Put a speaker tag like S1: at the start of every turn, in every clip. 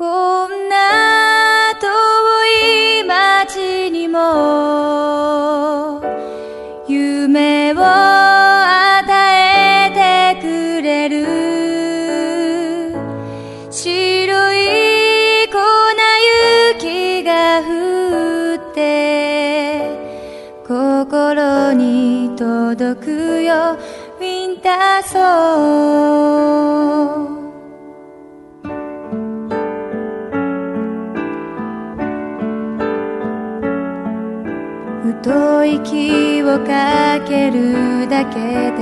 S1: こんな遠い街にも夢を与えてくれる。白い粉雪が降って心に届くよウィンターソー。太い息をかけるだけで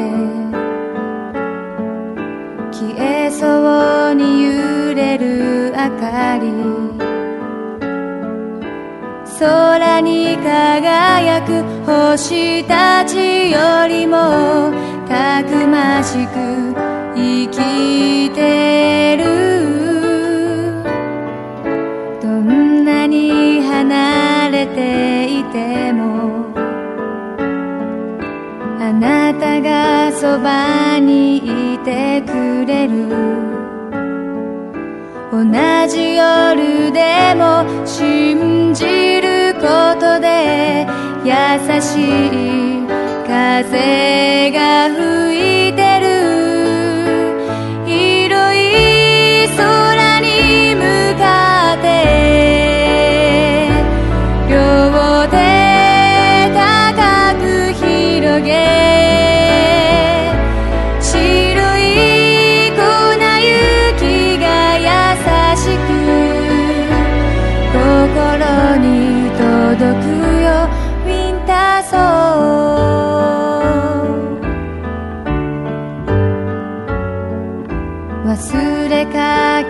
S1: 消えそうに揺れる明かり。空に輝く星たちよりもたくましくてもあなたがそばにいてくれる。同じ夜でも信じることで優しい風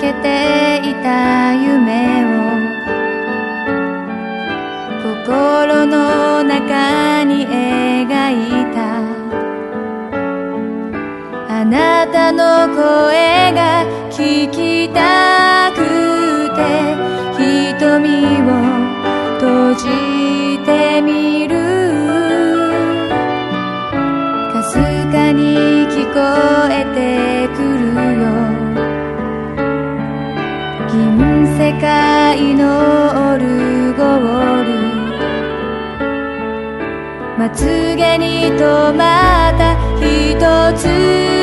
S1: けていた夢を。心の中に描いた。あなたの声が聞きたくまつげに止まった一つ